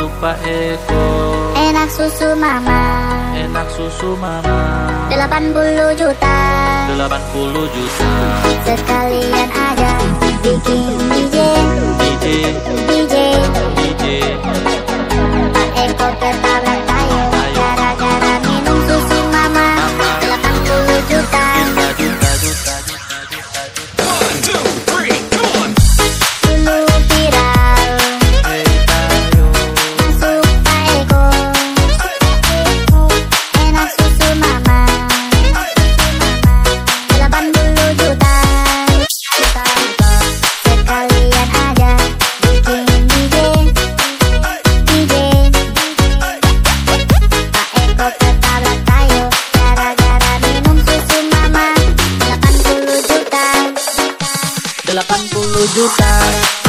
susu Pak Eko. Enak susu mama. Enak susu mama. 80 juta. 80 juta. Sekalian aja bikin do that.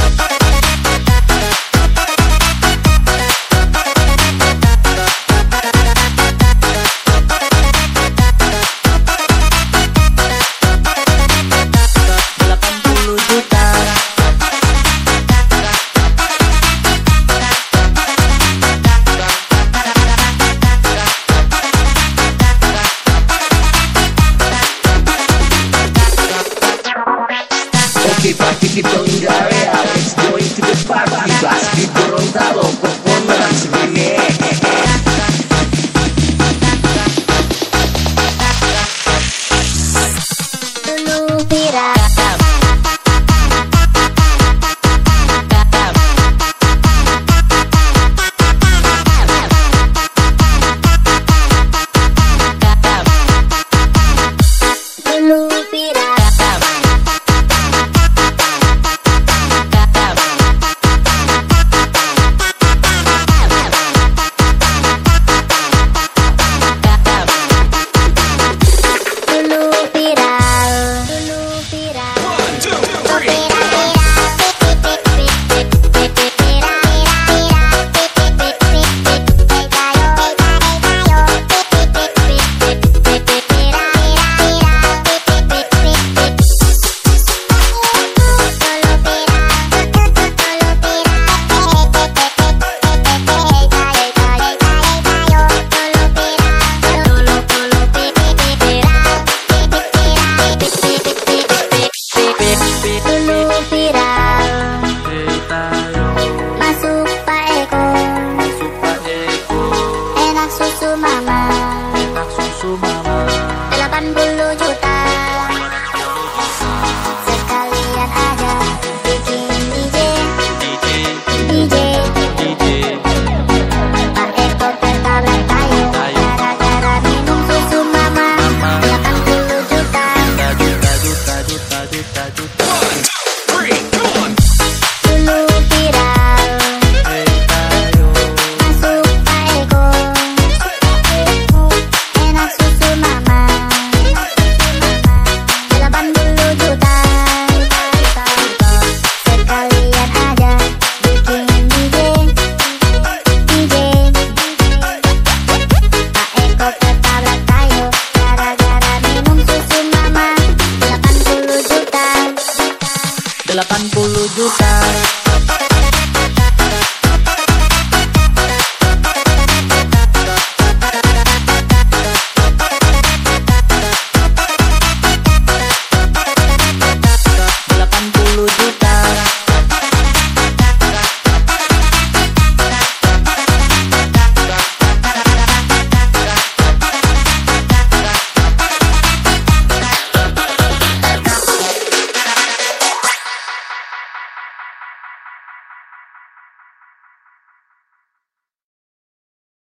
80 juta.